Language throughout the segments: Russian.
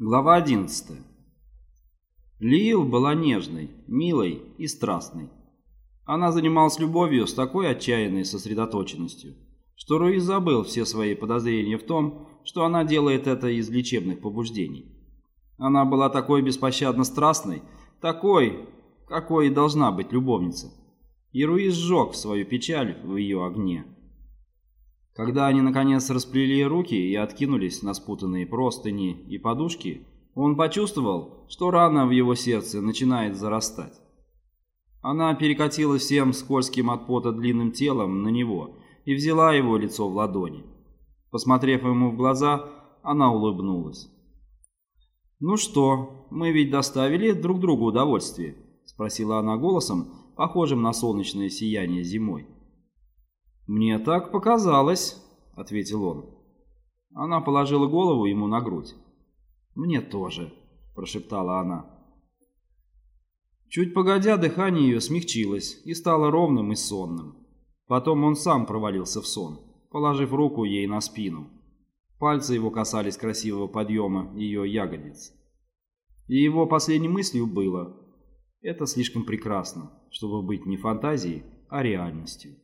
Глава 11. Лиил была нежной, милой и страстной. Она занималась любовью с такой отчаянной сосредоточенностью, что Руи забыл все свои подозрения в том, что она делает это из лечебных побуждений. Она была такой беспощадно страстной, такой, какой и должна быть любовница. И Руи сжег свою печаль в ее огне. Когда они наконец расплели руки и откинулись на спутанные простыни и подушки, он почувствовал, что рана в его сердце начинает зарастать. Она перекатилась всем скользким от пота длинным телом на него и взяла его лицо в ладони. Посмотрев ему в глаза, она улыбнулась. «Ну что, мы ведь доставили друг другу удовольствие?» – спросила она голосом, похожим на солнечное сияние зимой. «Мне так показалось», — ответил он. Она положила голову ему на грудь. «Мне тоже», — прошептала она. Чуть погодя, дыхание ее смягчилось и стало ровным и сонным. Потом он сам провалился в сон, положив руку ей на спину. Пальцы его касались красивого подъема ее ягодиц. И его последней мыслью было «Это слишком прекрасно, чтобы быть не фантазией, а реальностью».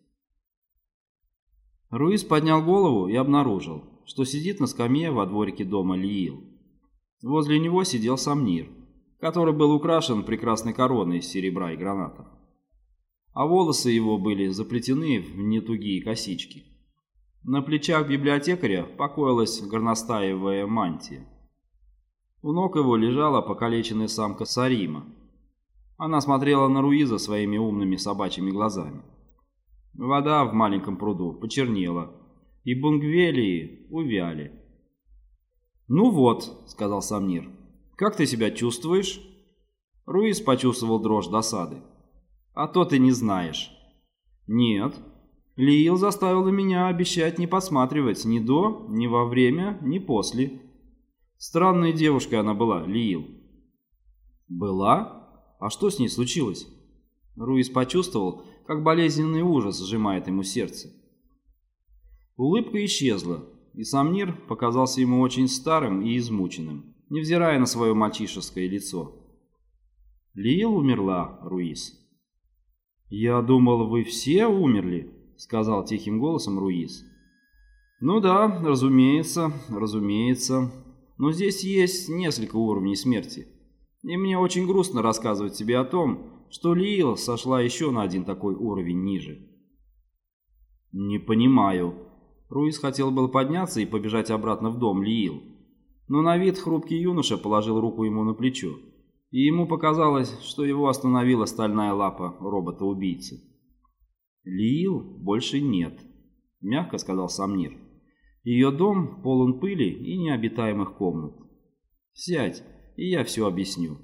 Руис поднял голову и обнаружил, что сидит на скамье во дворике дома Лиил. Возле него сидел Самнир, который был украшен прекрасной короной из серебра и гранатов. А волосы его были заплетены в нетугие косички. На плечах библиотекаря покоилась горностаевая мантия. У ног его лежала покалеченная самка Сарима. Она смотрела на Руиза своими умными собачьими глазами. Вода в маленьком пруду почернела, и бунгвелии увяли. «Ну вот», — сказал Самнир, — «как ты себя чувствуешь?» Руис почувствовал дрожь досады. «А то ты не знаешь». «Нет. Лиил заставила меня обещать не посматривать ни до, ни во время, ни после». Странной девушкой она была, Лиил. «Была? А что с ней случилось?» Руис почувствовал, как болезненный ужас сжимает ему сердце. Улыбка исчезла, и Самнир показался ему очень старым и измученным, невзирая на свое мальчишеское лицо. Лиил умерла, Руис. «Я думал, вы все умерли», — сказал тихим голосом Руис. «Ну да, разумеется, разумеется. Но здесь есть несколько уровней смерти. И мне очень грустно рассказывать тебе о том, что Лиил сошла еще на один такой уровень ниже. «Не понимаю». Руис хотел был подняться и побежать обратно в дом Лиил. Но на вид хрупкий юноша положил руку ему на плечо, и ему показалось, что его остановила стальная лапа робота-убийцы. «Лиил больше нет», — мягко сказал Самнир. «Ее дом полон пыли и необитаемых комнат. Сядь, и я все объясню».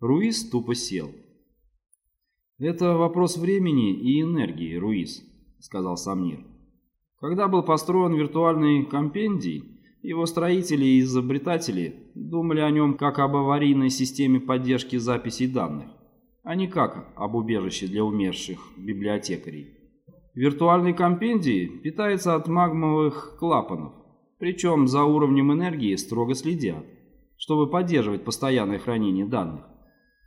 Руис тупо сел. «Это вопрос времени и энергии, Руис», — сказал Самнир. «Когда был построен виртуальный компендий, его строители и изобретатели думали о нем как об аварийной системе поддержки записей данных, а не как об убежище для умерших библиотекарей. Виртуальный компендий питается от магмовых клапанов, причем за уровнем энергии строго следят, чтобы поддерживать постоянное хранение данных,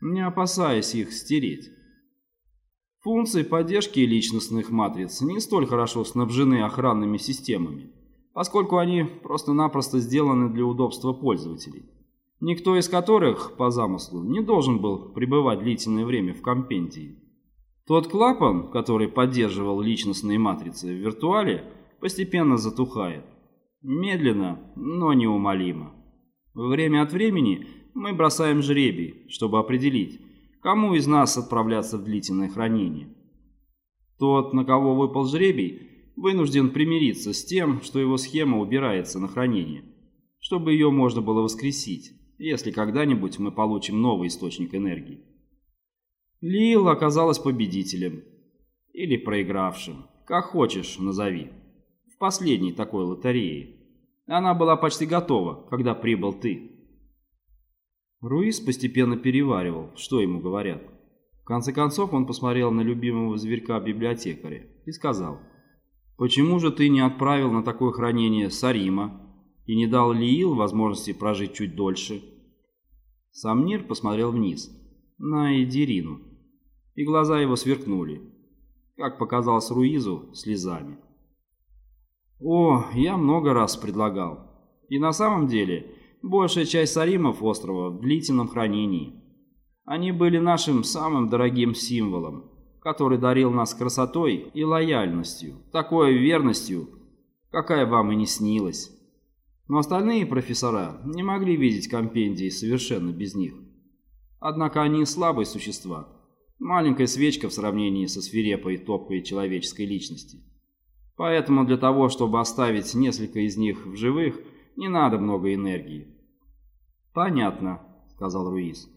не опасаясь их стереть. Функции поддержки личностных матриц не столь хорошо снабжены охранными системами, поскольку они просто-напросто сделаны для удобства пользователей, никто из которых, по замыслу, не должен был пребывать длительное время в компендии. Тот клапан, который поддерживал личностные матрицы в виртуале, постепенно затухает. Медленно, но неумолимо. Время от времени мы бросаем жребий, чтобы определить, Кому из нас отправляться в длительное хранение? Тот, на кого выпал жребий, вынужден примириться с тем, что его схема убирается на хранение, чтобы ее можно было воскресить, если когда-нибудь мы получим новый источник энергии. Лил оказалась победителем. Или проигравшим. Как хочешь, назови. В последней такой лотерее. Она была почти готова, когда прибыл ты. Руис постепенно переваривал, что ему говорят. В конце концов он посмотрел на любимого зверька-библиотекаря и сказал, «Почему же ты не отправил на такое хранение Сарима и не дал Лиил возможности прожить чуть дольше. Самнир посмотрел вниз, на Эдирину, и глаза его сверкнули, как показалось Руизу, слезами. «О, я много раз предлагал. И на самом деле, большая часть саримов острова в длительном хранении. Они были нашим самым дорогим символом, который дарил нас красотой и лояльностью, такой верностью, какая вам и не снилась. Но остальные профессора не могли видеть компендии совершенно без них. Однако они слабые существа, маленькая свечка в сравнении со свирепой топкой человеческой личности. Поэтому для того, чтобы оставить несколько из них в живых, не надо много энергии. «Понятно», — сказал Руис.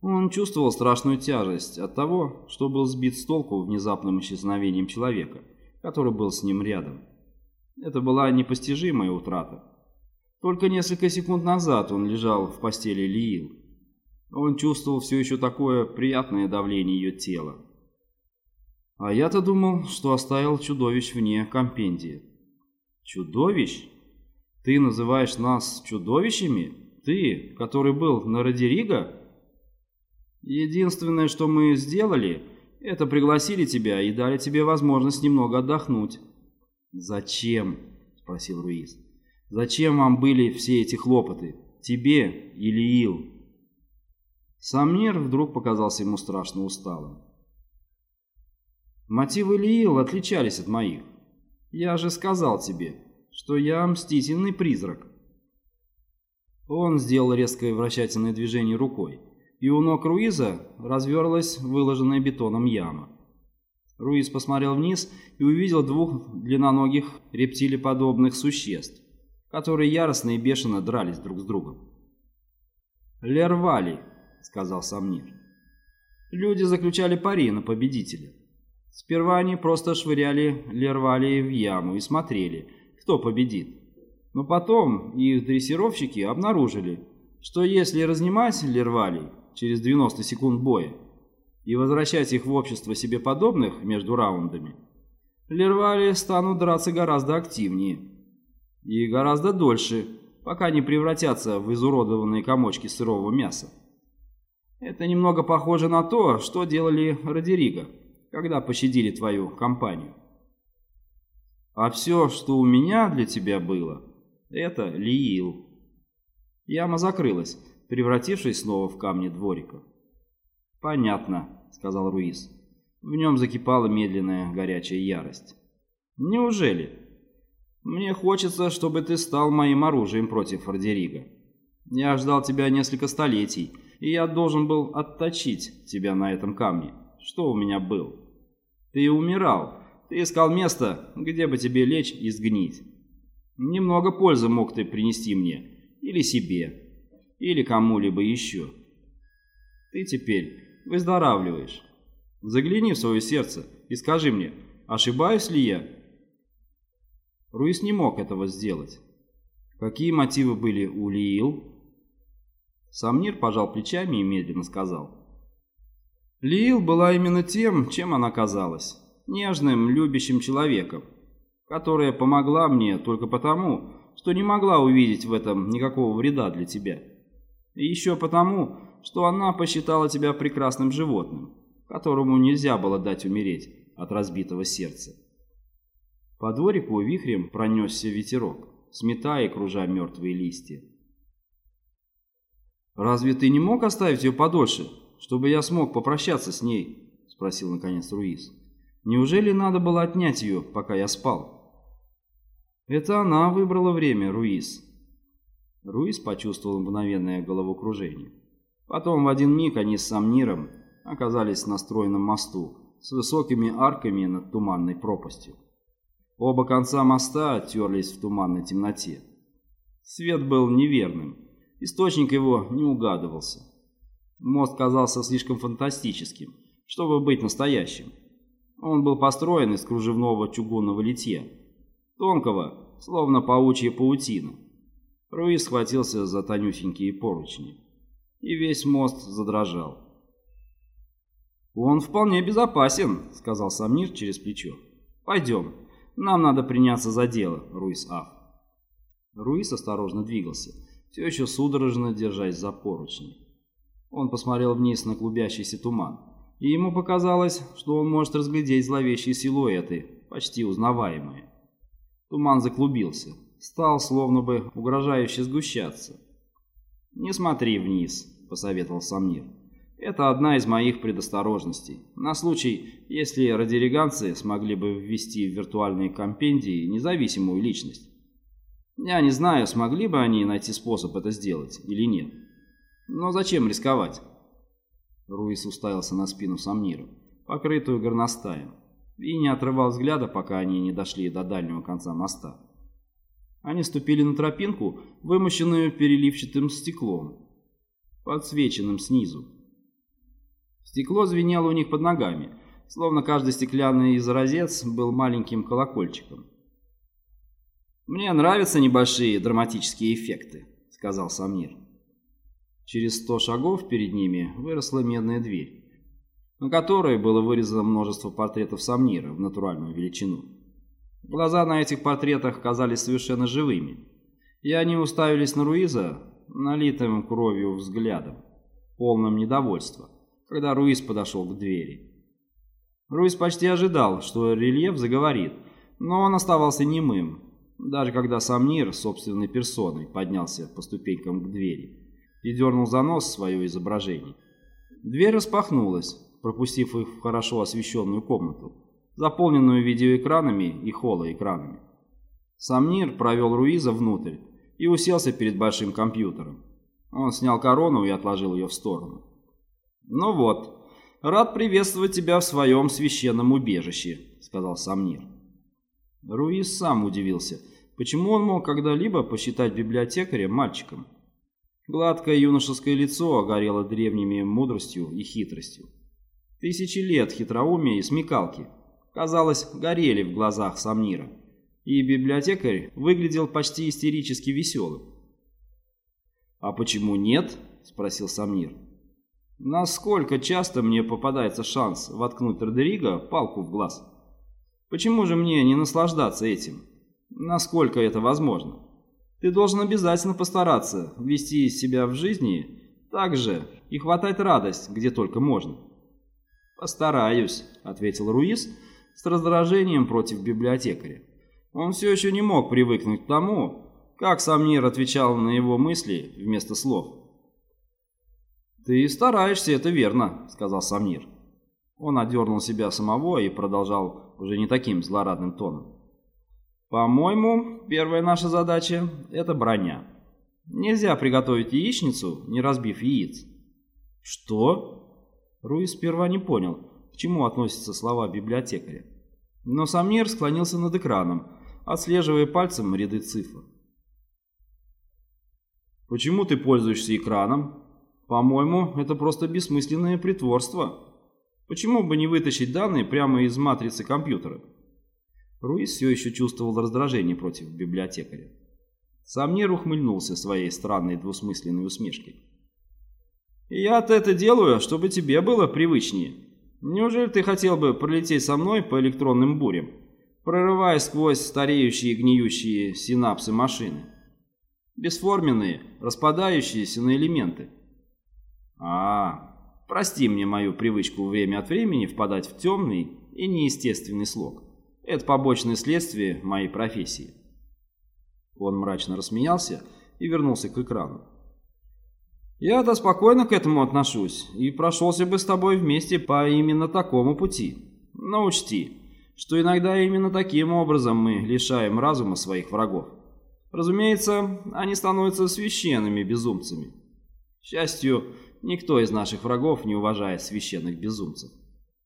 Он чувствовал страшную тяжесть от того, что был сбит с толку внезапным исчезновением человека, который был с ним рядом. Это была непостижимая утрата. Только несколько секунд назад он лежал в постели Лиил. Он чувствовал все еще такое приятное давление ее тела. А я-то думал, что оставил чудовищ вне компендии. Чудовищ? Ты называешь нас чудовищами? Ты, который был на Родериго? Единственное, что мы сделали, это пригласили тебя и дали тебе возможность немного отдохнуть. «Зачем?» – спросил Руиз. «Зачем вам были все эти хлопоты? Тебе или Ил?» Самнер вдруг показался ему страшно усталым. «Мотивы Лиил отличались от моих. Я же сказал тебе, что я мстительный призрак». Он сделал резкое вращательное движение рукой, и у ног Руиза разверлась выложенная бетоном яма. Руис посмотрел вниз и увидел двух длинноногих рептилеподобных существ, которые яростно и бешено дрались друг с другом. «Лервали», — сказал Самнир. Люди заключали пари на победителя. Сперва они просто швыряли Лервали в яму и смотрели, кто победит. Но потом их дрессировщики обнаружили, что если разнимать Лервалей через 90 секунд боя, и возвращать их в общество себе подобных между раундами, лервали станут драться гораздо активнее и гораздо дольше, пока не превратятся в изуродованные комочки сырого мяса. Это немного похоже на то, что делали Родериго, когда пощадили твою компанию. А все, что у меня для тебя было, это Лиил. Яма закрылась, превратившись снова в камни дворика. «Понятно», — сказал Руис. В нем закипала медленная горячая ярость. «Неужели? Мне хочется, чтобы ты стал моим оружием против Фордерига. Я ждал тебя несколько столетий, и я должен был отточить тебя на этом камне. Что у меня был? Ты умирал, ты искал место, где бы тебе лечь и сгнить. Немного пользы мог ты принести мне, или себе, или кому-либо еще. Ты теперь выздоравливаешь. Загляни в свое сердце и скажи мне, ошибаюсь ли я?» Руис не мог этого сделать. Какие мотивы были у Лиил? Самнир пожал плечами и медленно сказал. Лиил была именно тем, чем она казалась. Нежным, любящим человеком, которая помогла мне только потому, что не могла увидеть в этом никакого вреда для тебя. И еще потому, что она посчитала тебя прекрасным животным, которому нельзя было дать умереть от разбитого сердца. По дворику вихрем пронесся ветерок, сметая кружа мертвые листья. «Разве ты не мог оставить ее подольше, чтобы я смог попрощаться с ней?» – спросил наконец Руис. «Неужели надо было отнять ее, пока я спал?» «Это она выбрала время, Руис». Руис почувствовал мгновенное головокружение. Потом в один миг они с Самниром оказались на стройном мосту с высокими арками над туманной пропастью. Оба конца моста терлись в туманной темноте. Свет был неверным, источник его не угадывался. Мост казался слишком фантастическим, чтобы быть настоящим. Он был построен из кружевного чугунного литья, тонкого, словно паучья паутина. Руис схватился за тонюсенькие поручни и весь мост задрожал. «Он вполне безопасен», — сказал Самнир через плечо. «Пойдем, нам надо приняться за дело, Руис Аф». Руис осторожно двигался, все еще судорожно держась за поручни. Он посмотрел вниз на клубящийся туман, и ему показалось, что он может разглядеть зловещие силуэты, почти узнаваемые. Туман заклубился, стал словно бы угрожающе сгущаться. «Не смотри вниз», — посоветовал Самнир. «Это одна из моих предосторожностей, на случай, если радиориганцы смогли бы ввести в виртуальные компендии независимую личность. Я не знаю, смогли бы они найти способ это сделать или нет. Но зачем рисковать? Руис уставился на спину Самнира, покрытую горностаем, и не отрывал взгляда, пока они не дошли до дальнего конца моста. Они ступили на тропинку, вымощенную переливчатым стеклом, подсвеченным снизу. Стекло звенело у них под ногами, словно каждый стеклянный изразец был маленьким колокольчиком. «Мне нравятся небольшие драматические эффекты», — сказал Самир. Через сто шагов перед ними выросла медная дверь, на которой было вырезано множество портретов Самнира в натуральную величину. Глаза на этих портретах казались совершенно живыми, и они уставились на Руиза налитым кровью взглядом, полным недовольства, когда Руиз подошел к двери. Руиз почти ожидал, что рельеф заговорит, но он оставался немым, даже когда Самнир собственной персоной поднялся по ступенькам к двери и дернул за нос свое изображение. Дверь распахнулась, пропустив их в хорошо освещенную комнату, заполненную видеоэкранами и холоэкранами. Самнир провел Руиза внутрь и уселся перед большим компьютером. Он снял корону и отложил ее в сторону. «Ну вот, рад приветствовать тебя в своем священном убежище», — сказал Самнир. Руиз сам удивился, почему он мог когда-либо посчитать библиотекаря мальчиком. Гладкое юношеское лицо огорело древними мудростью и хитростью. Тысячи лет хитроумия и смекалки, казалось, горели в глазах Самнира, и библиотекарь выглядел почти истерически веселым. «А почему нет?» – спросил Самнир. «Насколько часто мне попадается шанс воткнуть Родериго палку в глаз?» Почему же мне не наслаждаться этим? Насколько это возможно? Ты должен обязательно постараться вести себя в жизни так же и хватать радость, где только можно. «Постараюсь», — ответил Руис с раздражением против библиотекаря. Он все еще не мог привыкнуть к тому, как Самнир отвечал на его мысли вместо слов. «Ты стараешься, это верно», — сказал Самнир. Он одернул себя самого и продолжал уже не таким злорадным тоном. «По-моему, первая наша задача – это броня. Нельзя приготовить яичницу, не разбив яиц». «Что?» Руис сперва не понял, к чему относятся слова библиотекаря. Но Самнир склонился над экраном, отслеживая пальцем ряды цифр. «Почему ты пользуешься экраном? По-моему, это просто бессмысленное притворство». Почему бы не вытащить данные прямо из матрицы компьютера? Руис все еще чувствовал раздражение против библиотекаря. Самнир ухмыльнулся своей странной двусмысленной усмешкой. «Я-то это делаю, чтобы тебе было привычнее. Неужели ты хотел бы пролететь со мной по электронным бурям, прорываясь сквозь стареющие гниющие синапсы машины? Бесформенные, распадающиеся на элементы. А, Прости мне мою привычку время от времени впадать в темный и неестественный слог. Это побочное следствие моей профессии. Он мрачно рассмеялся и вернулся к экрану. Я-то спокойно к этому отношусь и прошелся бы с тобой вместе по именно такому пути. Но учти, что иногда именно таким образом мы лишаем разума своих врагов. Разумеется, они становятся священными безумцами. К счастью, никто из наших врагов не уважает священных безумцев.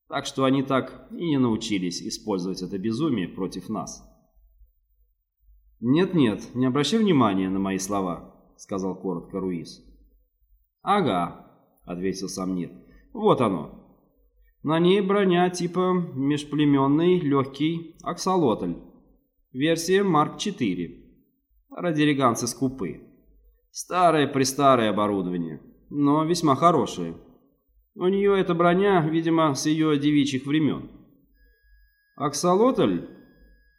Так что они так и не научились использовать это безумие против нас. «Нет-нет, не обращай внимания на мои слова», — сказал коротко Руис. «Ага», — ответил Самнир. «Вот оно. На ней броня типа межплеменный легкий аксолотль. Версия Марк-4. Радиориганцы скупы. Старое-престарое оборудование но весьма хорошие. У нее эта броня, видимо, с ее девичьих времен. Аксолотль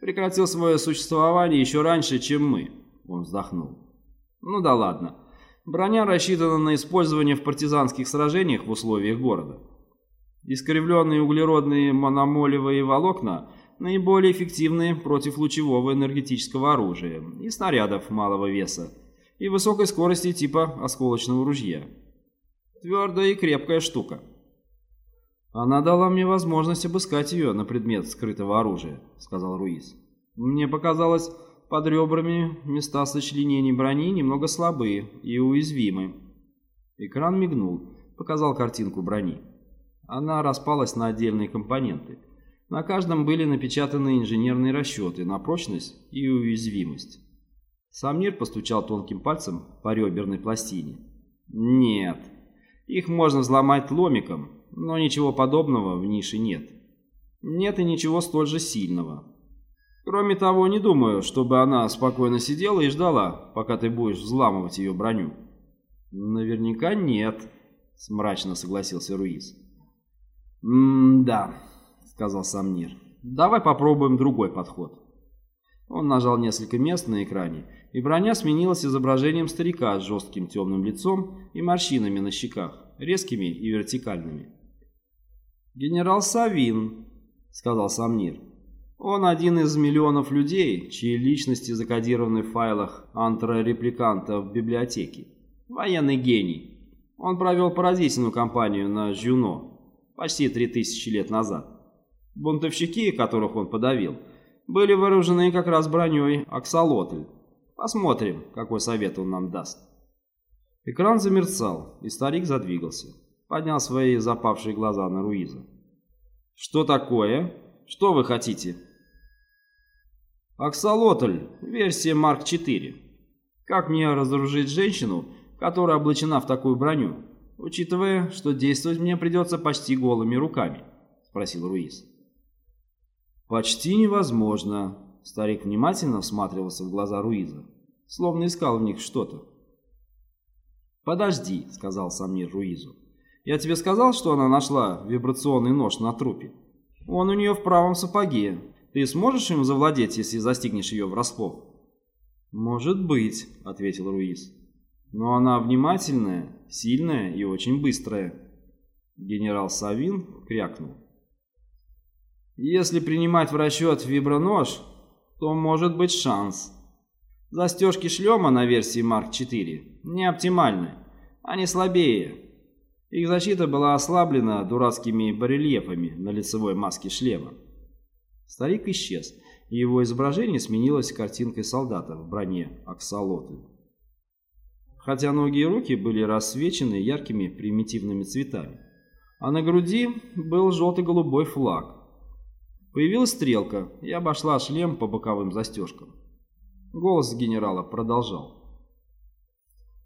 прекратил свое существование еще раньше, чем мы. Он вздохнул. «Ну да ладно. Броня рассчитана на использование в партизанских сражениях в условиях города. Искривленные углеродные мономолевые волокна наиболее эффективны против лучевого энергетического оружия и снарядов малого веса и высокой скорости типа осколочного ружья. Твердая и крепкая штука. Она дала мне возможность обыскать ее на предмет скрытого оружия, сказал Руиз. Мне показалось, под ребрами места сочленений брони немного слабые и уязвимы. Экран мигнул, показал картинку брони. Она распалась на отдельные компоненты. На каждом были напечатаны инженерные расчеты на прочность и уязвимость. Самнир постучал тонким пальцем по реберной пластине. «Нет, их можно взломать ломиком, но ничего подобного в нише нет. Нет и ничего столь же сильного. Кроме того, не думаю, чтобы она спокойно сидела и ждала, пока ты будешь взламывать ее броню». «Наверняка нет», — мрачно согласился Руиз. «М-да», — сказал Самнир. «Давай попробуем другой подход». Он нажал несколько мест на экране, и броня сменилась изображением старика с жестким темным лицом и морщинами на щеках, резкими и вертикальными. «Генерал Савин», — сказал Самнир. «Он один из миллионов людей, чьи личности закодированы в файлах антрорепликанта в библиотеке. Военный гений. Он провел поразительную кампанию на Жюно, почти три тысячи лет назад. Бунтовщики, которых он подавил, были вооружены как раз броней Аксолотль. Посмотрим, какой совет он нам даст. Экран замерцал, и старик задвигался. Поднял свои запавшие глаза на Руиза. «Что такое? Что вы хотите?» «Аксолотль, версия Марк-4. Как мне разоружить женщину, которая облачена в такую броню?» учитывая, что действовать мне придется почти голыми руками?» — спросил Руис. «Почти невозможно», — старик внимательно всматривался в глаза Руиза, словно искал в них что-то. «Подожди», — сказал Самнир Руизу. «Я тебе сказал, что она нашла вибрационный нож на трупе? Он у нее в правом сапоге. Ты сможешь им завладеть, если застигнешь ее врасплох?» «Может быть», — ответил Руиз. Но она внимательная, сильная и очень быстрая. Генерал Савин крякнул. Если принимать в расчет вибронож, то может быть шанс. Застежки шлема на версии Марк 4 не оптимальны, они слабее. Их защита была ослаблена дурацкими барельефами на лицевой маске шлема. Старик исчез, и его изображение сменилось картинкой солдата в броне аксолоты хотя ноги и руки были рассвечены яркими примитивными цветами. А на груди был желто-голубой флаг. Появилась стрелка и обошла шлем по боковым застежкам. Голос генерала продолжал.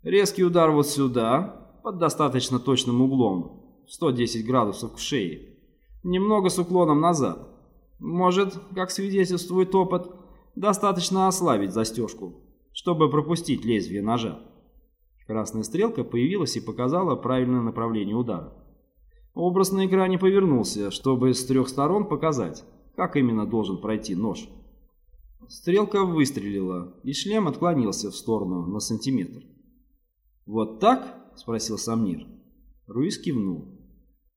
Резкий удар вот сюда, под достаточно точным углом, 110 градусов к шее, немного с уклоном назад. Может, как свидетельствует опыт, достаточно ослабить застежку, чтобы пропустить лезвие ножа. Красная стрелка появилась и показала правильное направление удара. Образ на экране повернулся, чтобы с трех сторон показать, как именно должен пройти нож. Стрелка выстрелила, и шлем отклонился в сторону на сантиметр. «Вот так?» – спросил Самнир. Руис кивнул.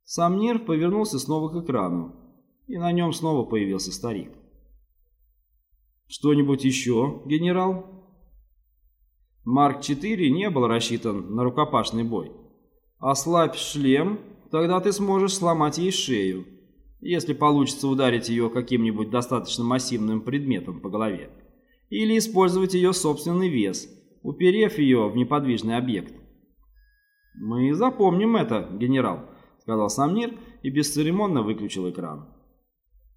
Самнир повернулся снова к экрану, и на нем снова появился старик. «Что-нибудь еще, генерал?» Марк-4 не был рассчитан на рукопашный бой. Ослабь шлем, тогда ты сможешь сломать ей шею, если получится ударить ее каким-нибудь достаточно массивным предметом по голове. Или использовать ее собственный вес, уперев ее в неподвижный объект. «Мы запомним это, генерал», — сказал Самнир и бесцеремонно выключил экран.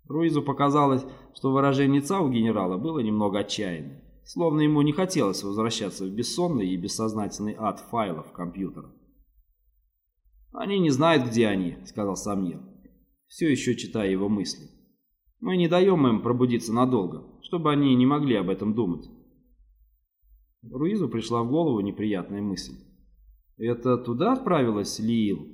Руизу показалось, что выражение лица у генерала было немного отчаянным словно ему не хотелось возвращаться в бессонный и бессознательный ад файлов компьютера. «Они не знают, где они», — сказал Самнир, все еще читая его мысли. «Мы не даем им пробудиться надолго, чтобы они не могли об этом думать». Руизу пришла в голову неприятная мысль. «Это туда отправилась Лиил?»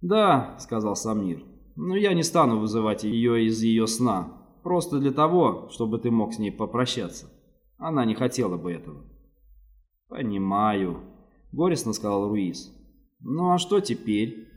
«Да», — сказал Самнир, — но я не стану вызывать ее из ее сна, просто для того, чтобы ты мог с ней попрощаться. Она не хотела бы этого». «Понимаю», — горестно сказал Руис. «Ну а что теперь?»